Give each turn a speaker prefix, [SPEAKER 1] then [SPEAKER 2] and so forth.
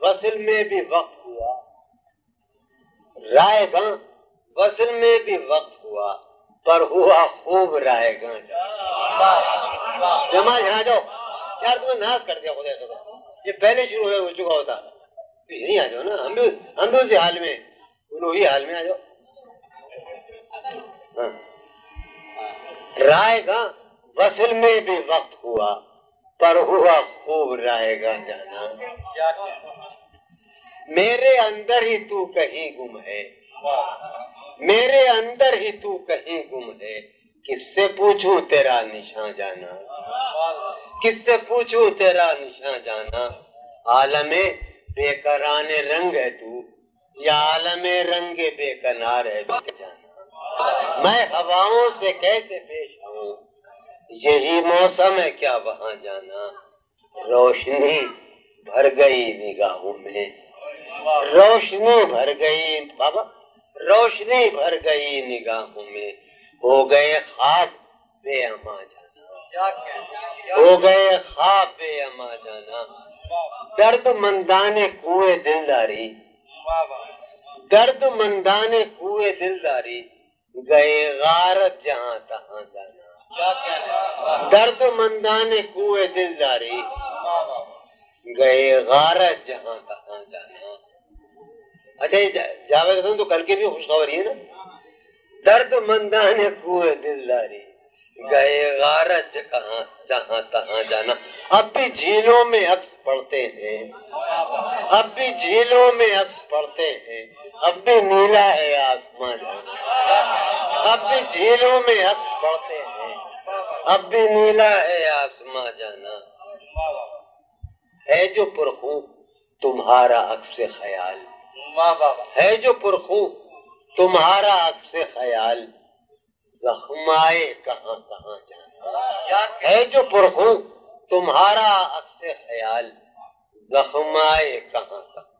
[SPEAKER 1] وصل میں بھی وقت ہوا۔ رائے گاں وصل میں بھی وقت ہوا، پر ہوا خوب رائے گاں جمع یہاں جاؤ۔ یار تمہیں ناز کر دیا خدا سے یہ پہلے شروع ہو چکا ہوتا۔ تو یہیں آ جاؤ نا۔ ہم بھی ہم بھی اسی حال میں وہی حال میں آ جاؤ۔ ہاں۔ رائے گا وصل میں بھی وقت ہوا۔ پر ہوا خوب رائے گا جانا۔ میرے اندر ہی تو کہیں گم ہے۔ میرے اندر ہی تو کہیں گم ہے۔ کس سے پوچھوں تیرا نشان جانا؟ کس سے پوچھوں تیرا نشان جانا؟ عالم بے کران رنگ ہے تو، یا عالم رنگ بے کنار ہے جانا۔ میں ہواؤں سے کیسے پیش ہوں یہی موسم ہے کیا وہاں جانا؟ روشنی بھر گئی نگاہوں میں۔ روشنی بھر گئی، بابا، روشنی بھر گئی نگاہوں میں۔ ہو گئے خواب بے اما جانا۔ ہو گئے خواب بے اما جانا۔ درد مندان کوئے دلداری۔ درد مندان کوئے دلداری۔ گئے غارت جہاں تہاں جانا۔ درد مندان کوئے دلداری گئے غارت جہاں تہاں جانا اچھا یہ جاوید حسن تو کل کے بھی خوشخبری ہے نا؟ درد مندان کوئے دلداری گئے غارت کہاں جہاں تہاں جانا۔ اب بھی جھیلوں میں عکس پڑھتے ہیں۔ اب بھی جھیلوں میں عکس پڑھتے ہیں۔ اب بھی نیلا ہے آسمان۔ اب بھی جھیلوں میں عکس پڑھتے ہیں۔ اب بھی نیلا ہے آسمان جانا۔ ہے جو پرخوب، تمہارا عکس خیال۔ ہے جو پرخوب، تمہارا عکس خیال۔ زخمائے کہاں کہاں جانا۔ ہے جو پرخوب، تمہارا عکس خیال۔ زخمائے کہاں کہاں۔